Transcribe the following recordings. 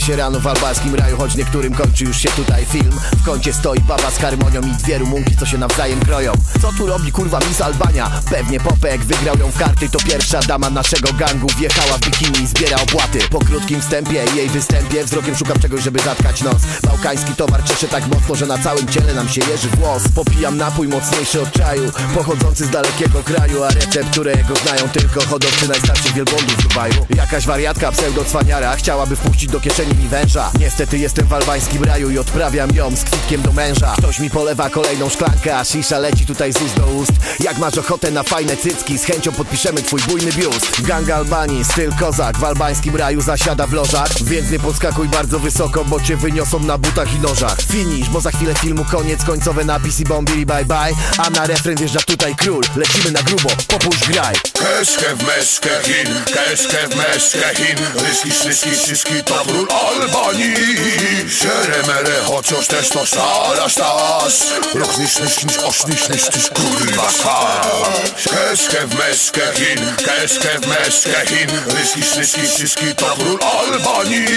Się rano w albańskim raju, choć niektórym kończy już się tutaj film. W kącie stoi baba z harmonią i dwie rumunki, co się nawzajem kroją. Co tu robi kurwa Miss Albania? Pewnie Popek wygrał ją w karty To pierwsza dama naszego gangu. Wjechała w bikini i zbiera opłaty. Po krótkim wstępie i jej występie wzrokiem szukam czegoś, żeby zatkać nos. Bałkański towar cieszy tak mocno, że na całym ciele nam się jeży włos. Popijam napój mocniejszy od czaju, pochodzący z dalekiego kraju A recept, którego znają tylko hodowcy najstarszych wielbłądów w Dubaju. Jakaś wariatka pseudo-cwaniara chciałaby wpuścić do kieszeni węża. Niestety jestem w albańskim raju i odprawiam ją z kwitkiem do męża. Ktoś mi polewa kolejną szklankę, a shisha leci tutaj z ust do ust. Jak masz ochotę na fajne cycki, z chęcią podpiszemy twój bujny biust. Gang Albanii, styl kozak, w albańskim raju zasiada w lożach. Więc nie podskakuj bardzo wysoko, bo cię wyniosą na butach i nożach. Finish, bo za chwilę filmu koniec, końcowe napisy bombili bye bye. A na refren wjeżdża tutaj król, lecimy na grubo, popuść graj. Keszke w meszkę Chin, keszke w Ryski, to król Albanii. Szeremere, chociaż też to szara sztas. Rok niż, niż, niż, osz, niż, niż, niż, kurwa szas Keszke w meszkę Chin, keszke w meszkę Chin. Ryski, szryski, szyski, to król Albanii.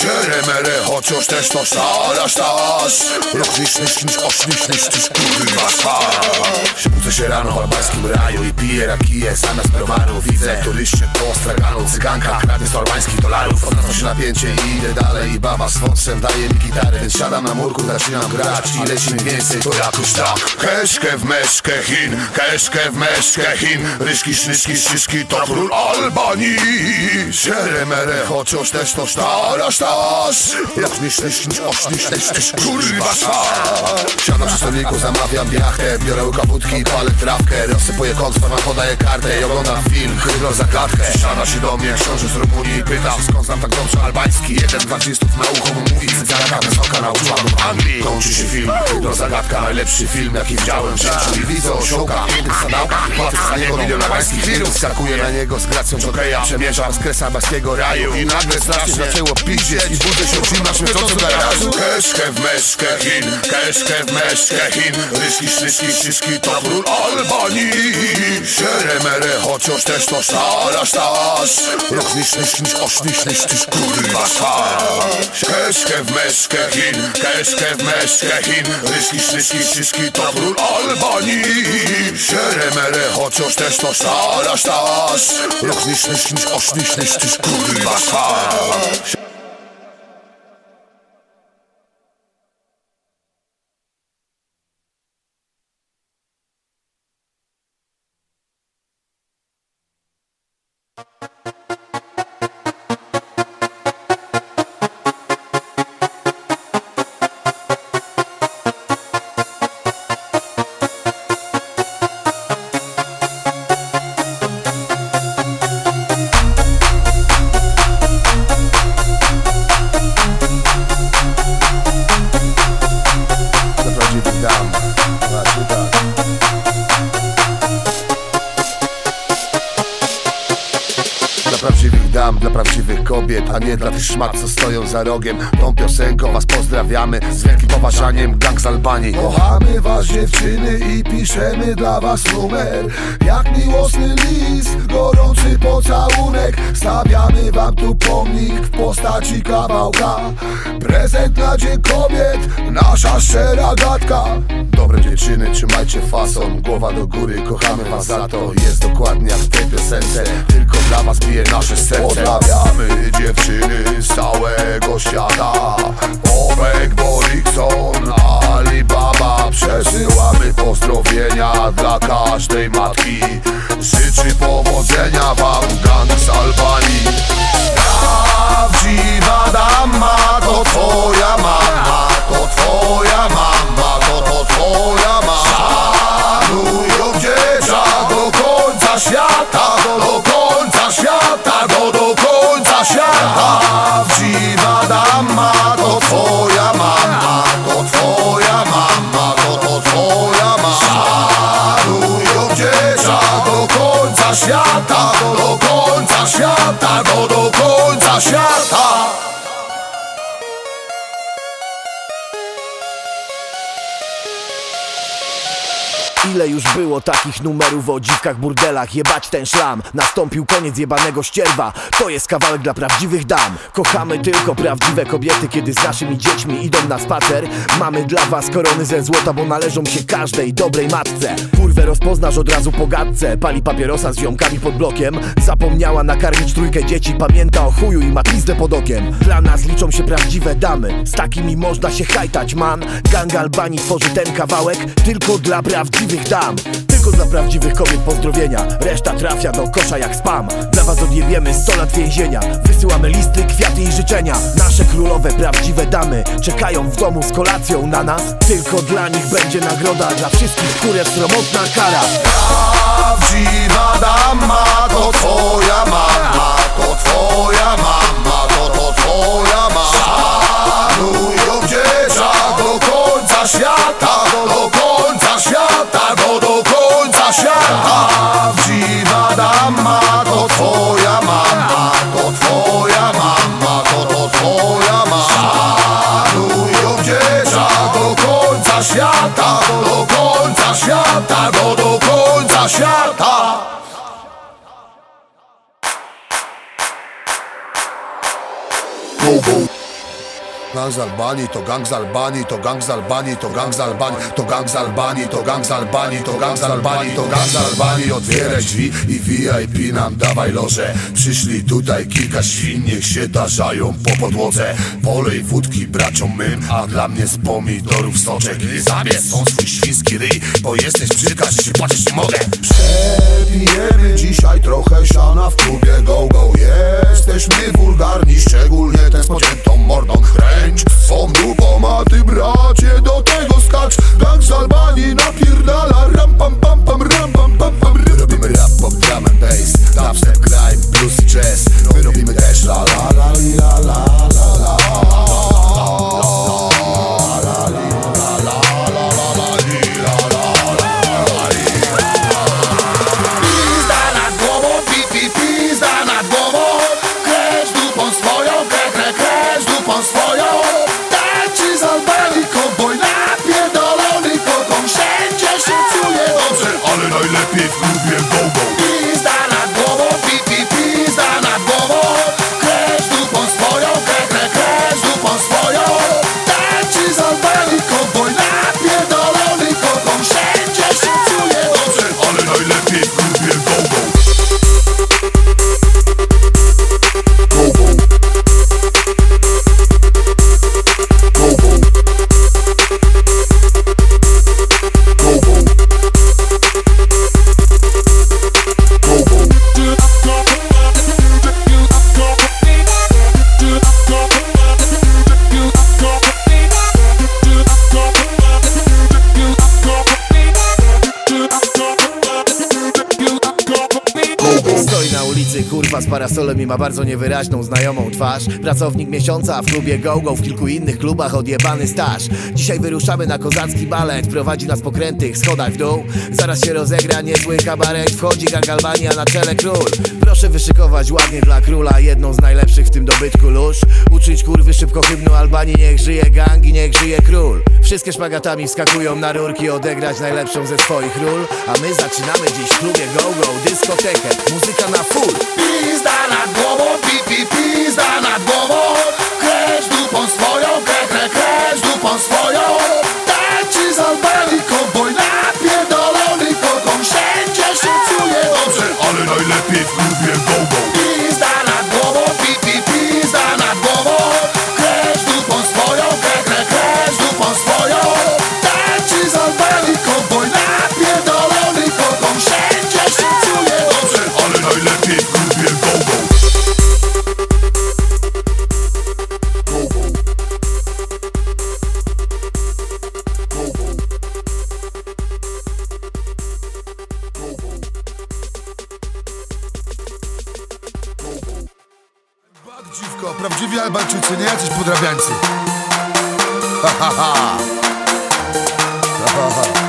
Szeremere, chociaż też to szara sztas. Rok niż, niż, niż, osz, niż, niż, niż, kurwa szas Budzę się rano w albańskim raju i piję rakije zamiast browaru Widzę turyście po straganą cyganka. Kradnie sto albańskich dolarów Odwracam się napięcie i idę dalej. Baba z foncem daje mi gitarę Więc siadam na murku, zaczynam grać I leci mi więcej, to jakoś tak. Keszkę w meszkę Chin, keszkę w meszkę Chin. Ryszki, sznyszki, szyszki to król Albanii. Szeremere, chociaż też to sztara sztas Jak niż, niż, niż, osz, niż, niż, kurwa sztas Siadam przy stoliku, zamawiam biachę Biorę łyka palę trawkę. Rozsypuję kąt, mam podaję kartę I oglądam film, hydro za klatkę Przyszana się do mnie książę z Rumunii. Pyta się skąd znam tak dobrze albański Jeden, dwa artystów na ucho mu mówi Cygarka wysoka nauczyła w Anglii. Kończy się film, hydro zagadka Najlepszy film jaki widziałem w życiu. I widzę osiołka, pięknych sadałkach Płacę za niego milion albańskich lirów Skakuję na niego z gracją jokeja Przemierzam z kres albańskiego raju. I nagle strasznie zaczęło piździeć I budzę się zimna śmierdzącym garażu Keszkę w meszkę Chin, keszkę w meszkę Chin. Ryszki, sznyszki, szyszki to król Albanii. Szeremere, chociaż też to szara sztas Rok niż, niż, niż, osz, niż, niż, niż, kurwa szas Keszkę w meszkę Chin, keszkę w meszkę Chin Ryszki, sznyszki, szyszki to król Albanii Szeremere, chociaż też to szara sztas Rok niż, niż, niż, osz, niż, prawdziwych dam, dla prawdziwych kobiet A nie dla tych szmat, co stoją za rogiem. Tą piosenką was pozdrawiamy Z wielkim poważaniem, gang z Albanii. Kochamy was dziewczyny i piszemy dla was numer. Jak miłosny list, gorący pocałunek. Stawiamy wam tu pomnik w postaci kawałka. Prezent na dzień kobiet, nasza szczera gadka. Dobre dziewczyny, trzymajcie fason, głowa do góry Kochamy was za to, jest dokładnie jak w tej piosence Tylko dla was bije nasze serce. Pozdrawiamy dziewczyny z całego świata. Bobek, Borikson, Alibaba. Przesyłamy pozdrowienia dla każdej matki. Życzy powodzenia wam gang z Albanii. Prawdziwa dama to twoja mama To twoja mama, to to twoja mama. Szanuj ją dzieciak do końca świata Do końca świata, do do końca świata. Prawdziwa dama to twoja mama już było takich numerów o dziwkach, burdelach. Jebać ten szlam, nastąpił koniec jebanego ścierwa. To jest kawałek dla prawdziwych dam. Kochamy tylko prawdziwe kobiety Kiedy z naszymi dziećmi idą na spacer. Mamy dla was korony ze złota Bo należą się każdej dobrej matce. Kurwę rozpoznasz od razu po gadce. Pali papierosa z ziomkami pod blokiem. Zapomniała nakarmić trójkę dzieci. Pamięta o chuju i ma pizdę pod okiem. Dla nas liczą się prawdziwe damy. Z takimi można się hajtać man. Gang Albanii tworzy ten kawałek Tylko dla prawdziwych dam Tylko dla prawdziwych kobiet pozdrowienia. Reszta trafia do kosza jak spam. Dla was odjebiemy 100 lat więzienia. Wysyłamy listy, kwiaty i życzenia. Nasze królowe, prawdziwe damy Czekają w domu z kolacją na nas. Tylko dla nich będzie nagroda Dla wszystkich, które sromotna kara. Prawdziwa dama to twoja mama To twoja mama, to to twoja Gang z Albanii, to gang z Albanii, to gang z Albanii, to gang z Albanii, to gang z Albanii, to gang z Albanii, to gang z Albanii, to gang z Albanii. Otwieraj drzwi i VIP nam dawaj loże. Przyszli tutaj kilka świn, niech się tarzają po podłodze. Polej wódki braciom mym, a dla mnie z pomidorów soczek. I zabierz są swój świński ryj, bo jesteś brzydka, że się patrzeć nie mogę. Przepijemy dzisiaj trochę siana w klubie go go. Jesteśmy wulgarni, szczególnie ten z pociętą mordą Kręć swą dupą, bracie do tego skacz. Gang z Albanii napierdala ram pam pam pam ram pam pam pam Robimy rap, pop, drum and bass. Dubstep, grime, blues, jazz. My robimy też la la la ulicy, kurwa z parasolem i ma bardzo niewyraźną znajomą twarz. Pracownik miesiąca, w klubie go-go, w kilku innych klubach odjebany staż. Dzisiaj wyruszamy na kozacki balet, prowadzi nas po krętych schodach w dół. Zaraz się rozegra niezły kabaret, wchodzi gang Albanii, a na czele król. Proszę wyszykować ładnie dla króla, jedną z najlepszych w tym dobytku lóż. Uczyć kurwy szybko hymnu Albanii, niech żyje gang i niech żyje król. Wszystkie szpagatami wskakują na rurki, odegrać najlepszą ze swoich ról. A my zaczynamy dziś w klubie go-go, dyskotekę, muzyka na full Pizda nad głową, pi, pi, pizda nad głową Dziwko, prawdziwi Albańczycy, nie jacyś podrabiańcy. Ha, ha, ha. Ha, ha, ha.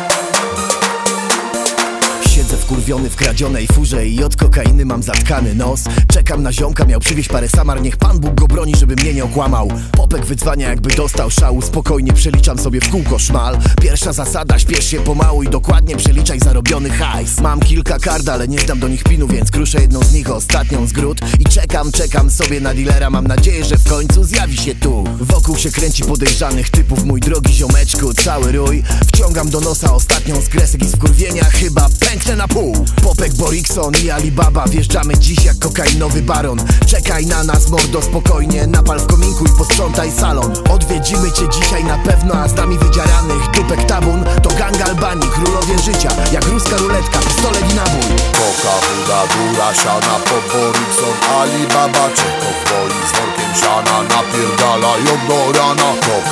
Wkurwiony w kradzionej furze i od kokainy mam zatkany nos. Czekam na ziomka, miał przywieźć parę samar Niech Pan Bóg go broni, żeby mnie nie okłamał. Popek wydzwania jakby dostał szału Spokojnie przeliczam sobie w kółko szmal. Pierwsza zasada, śpiesz się pomału i dokładnie przeliczaj zarobiony hajs. Mam kilka kart, ale nie znam do nich pinu Więc kruszę jedną z nich, ostatnią z gród. I czekam, czekam sobie na dealera Mam nadzieję, że w końcu zjawi się tu. Wokół się kręci podejrzanych typów Mój drogi ziomeczku, cały rój. Wciągam do nosa ostatnią z kresek i z wkurwienia Chyba pęknę na pół Popek, Borikson i Alibaba. Wjeżdżamy dziś jak kokainowy baron. Czekaj na nas mordo spokojnie. Napal w kominku i posprzątaj salon. Odwiedzimy cię dzisiaj na pewno A z nami wydziaranych dupek tabun. To gang Albanii, królowie życia. Jak ruska ruletka, pistolet i nabój. Koka, Buda, Dura, Siana, Poborikson, Alibaba. Czeko w z workiem siana. Napierdalają do rana Koka,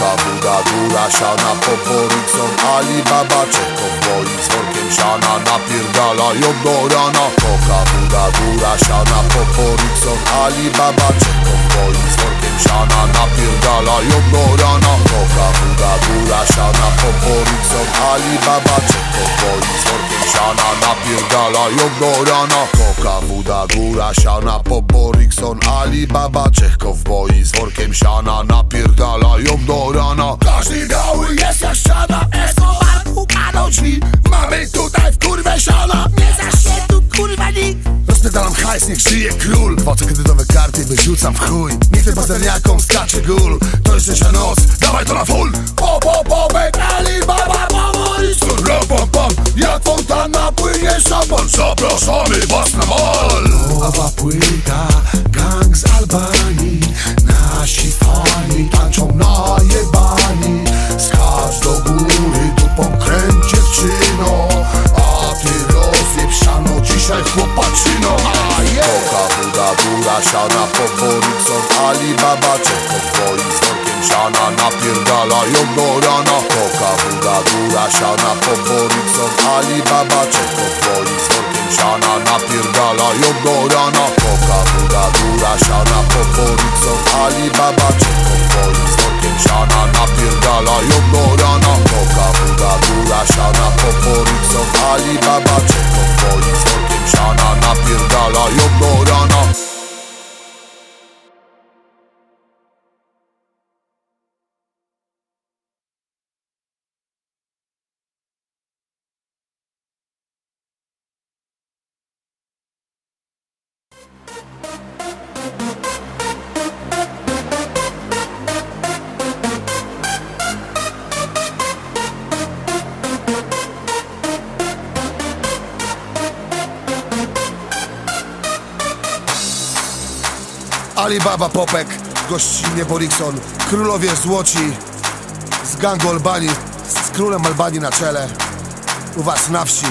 Buda, Dura, Siana, Poborikson, Alibaba Czeko boi z workiem siana Napierdalają do rana. Koka, Buda, Dura, Siana, Poborikson, Alibaba Czeko boi z workiem siana Napierdalają do rana. Koka, Buda, Dura, Siana, Poborikson, Alibaba Czeko boi z workiem siana Napierdalają do rana. Koka, Buda, Góra, Siana, Poborikson, Alibaba Czech kowboi z workiem siana Napierdalają do rana. Każdy biały jest jak ściana Escobar układał drzwi. Mamy tutaj w kurwę siana. Nie zaś się tu kurwa nikt. Rozpierdalam hajs, niech żyje król. Płacę kredytowe karty, wyrzucam w chuj. Niech tym pazerniakom skacze gól. To jest trzecia noc, dawaj to na full. Po, po, po, Alibaba, Poborikson, ram, pam Jak fontanna płynie szampan Zapraszamy was na mal Nowa płyta, Siana, Poborikson, Alibaba Czeko w boi z workiem siana Napierdalają do rana. Koka, Buda, Góra, Siana, Poborikson, Alibaba Czeko w boi z workiem siana Napierdalają do rana. Koka, Buda, Góra, Siana, Poborikson, Alibaba Czeko w boi z workiem siana Napierdalają do rana. Koka, Buda, Góra, Siana, Poborikson, Alibaba Czeko w boi z workiem siana Napierdalają do rana Alibaba Popek, gościnnie Borikson Królowie Złoci z gangu Albanii Z królem Albanii na czele. U was na wsi.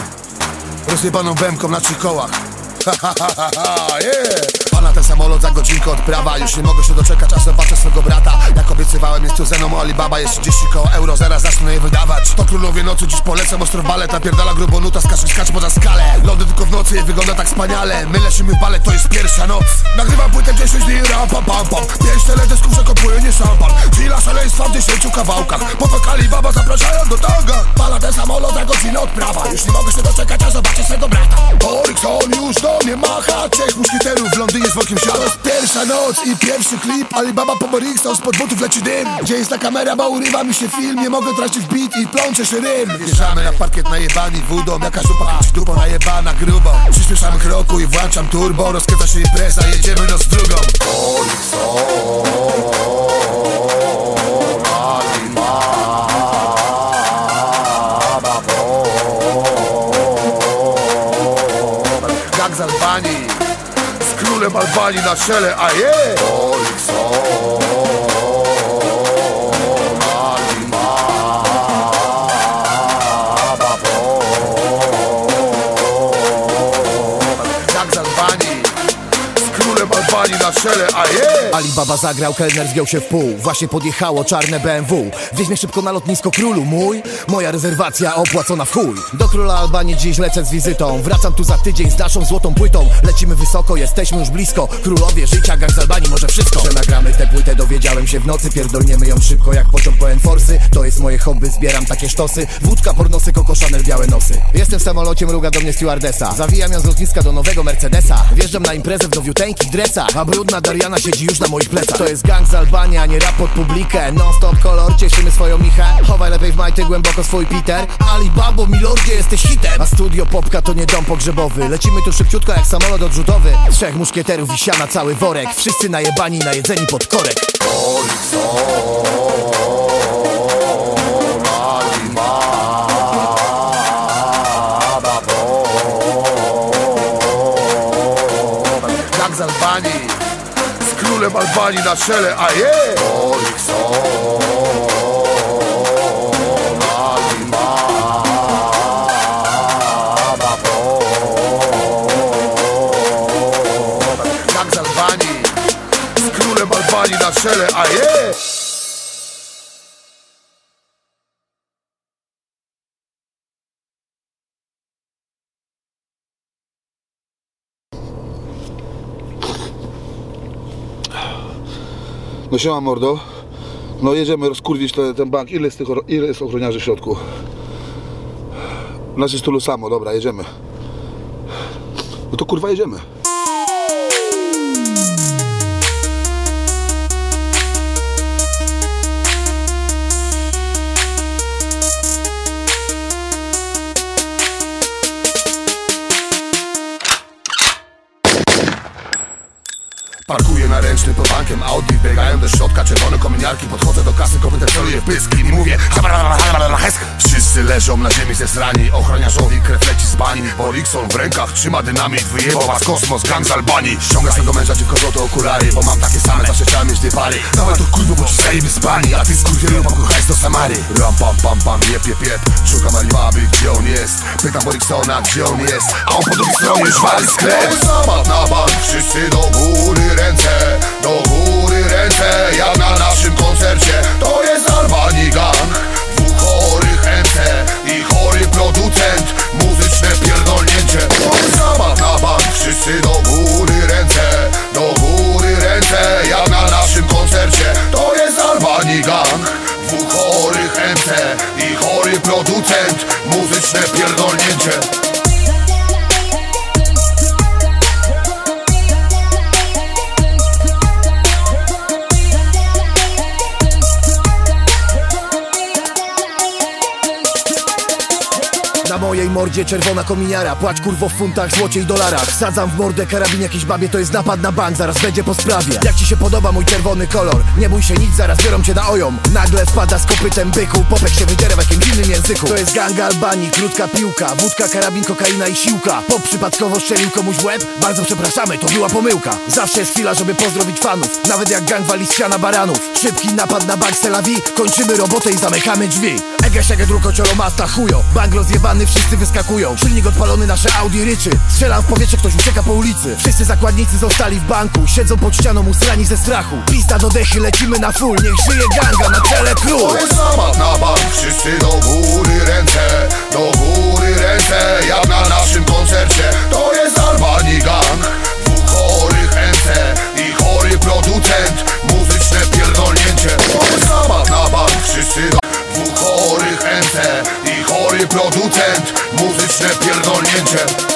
Rozjebaną bębką na trzech kołach. Ha ha ha ha ha, yeah! Pana ten samolot za godzinkę odprawa Już nie mogę się doczekać, aż zobaczę swego brata. Jak obiecywałem jest tu ze mną Alibaba. Jest 30 koło euro, zaraz zacznę je wydawać. To królowie nocy, dziś polecam ostro w balet. Napierdala grubo nuta, skacze, skacze poza skalę. Lody tylko w nocy, wygląda tak wspaniale. My lecimy w balet, to jest pierwsza noc. Nagrywam płytę 10 dni, ram pam pam pam. Pięć teledysków przekopuje, nie szampan Chwila szaleństwa w 10 kawałkach. Popek Alibaba zapraszają do tanga Pala ten samolot za godzinę odprawa Już nie mogę się doczekać, aż zobaczę swego brata. Borikson już do mnie macha Trzech muszkieterów w Londynie z workiem siana jest pierwsza noc i pierwszy klip. Alibaba po Borikson, spod butów leci dym. Gdzie jest ta kamera, bo urywa mi się film. Nie mogę tracić beat i plącze się rym. Wjeżdżamy na parkiet najebani wódą. Jaka dupa kręci dupą najebana grubo. Przyspieszamy kroku i włączam turbo. Rozkręca się impreza, jedziemy no z drugą królem Albanii na czele, a je z królem Albanii na czele, a je! Alibaba zagrał, kelner zgiął się w pół. Właśnie podjechało czarne BMW Wieź mnie szybko na lotnisko królu. Mój Moja rezerwacja opłacona w chuj. Do króla Albanii dziś lecę z wizytą. Wracam tu za tydzień z naszą złotą płytą. Lecimy wysoko, jesteśmy już blisko. Królowie życia, gang z Albanii, może wszystko. Że nagramy tę płytę, dowiedziałem się w nocy. Pierdolniemy ją szybko jak pociąg po Enforcy To jest moje hobby, zbieram takie sztosy. Wódka, pornosy, koko, Chanel, białe nosy. Jestem w samolocie, mruga do mnie stewardesa. Zawijam ją z lotniska do nowego Mercedesa. Wjeżdżam na imprezę w nowiuteńkich dresach. A brudna Dariana siedzi już na moich plecach. To jest gang z Albanii, a nie rap pod publikę. Non stop kolor, cieszymy swoją michę. Chowaj lepiej w majty głęboko swój Peter. Alibabo, milordzie, jesteś hitem. A studio Popka to nie dom pogrzebowy. Lecimy tu szybciutko jak samolot odrzutowy. Trzech muszkieterów i siana cały worek. Wszyscy najebani, najedzeni pod korek królem na czele, a je! No siema mordo. No jedziemy rozkurwić te, ten bank. Ile jest, tych, ile jest ochroniarzy w środku? Nas jest tylu samo, dobra, jedziemy. No to kurwa jedziemy. Bankiem Audi Biegają do środka czerwone kominiarki Podchodzę do kasy, kopytę celuję w pysk I mówię. Wszyscy leżą na ziemi zesrani Ochroniarzowi krew leci z bani Borikson w rękach trzyma dynamit Wyjebał was kosmos, gang z Albanii Ściąga swego męża dziwko to okulary Bo mam takie same, zawsze chciałem mieć dwie pary Dawaj to kurwo, bo ci zajemy z bani A ty skurwielu, mam hajs do Samary Ram pam pam pam, jep jep jep Szukam Alibaby, gdzie on jest Pytam Boriksona, gdzie on jest A on po drugiej stronie już wali sklep Zabat na bank, wszyscy do góry ręce Do góry ręce, jak na naszym koncercie. To jest Albanii gang. Dwóch chorych MC i chory producent. Muzyczne pierdolnięcie. To jest zabat na bank, wszyscy do góry ręce Do góry ręce, jak na naszym koncercie. To jest Albanii gang. Dwóch chorych MC i chory producent. Muzyczne pierdolnięcie mojej mordzie czerwona kominiara Płać kurwo w funtach, złocie i dolarach. Sadzam w mordę karabin jakiejś babie To jest napad na bank, zaraz będzie po sprawie. Jak ci się podoba mój czerwony kolor? Nie bój się nic, zaraz biorą cię na ojom Nagle wpada z kopytem byku Popek się wydziera w jakimś innym języku. To jest gang Albanii, krótka piłka. Wódka, karabin, kokaina i siłka. Pop przypadkowo strzelił komuś w łeb? Bardzo przepraszamy, to była pomyłka. Zawsze jest chwila, żeby pozdrowić fanów. Nawet jak gang wali z siana baranów. Szybki napad na bank Selawi Kończymy robotę i zamykamy drzwi Ege siege druko ciolo masta chujo. Bank rozjebany, wszyscy wyskakują. Silnik odpalony, nasze Audi ryczy. Strzelam w powietrze, ktoś ucieka po ulicy. Wszyscy zakładnicy zostali w banku. Siedzą pod ścianą usrani ze strachu. Pista do dechy, lecimy na full. Niech żyje ganga, na czele król. To jest zabat na bank, wszyscy do góry ręce Do góry ręce, jak na naszym koncercie. To jest Albanii gang Dwóch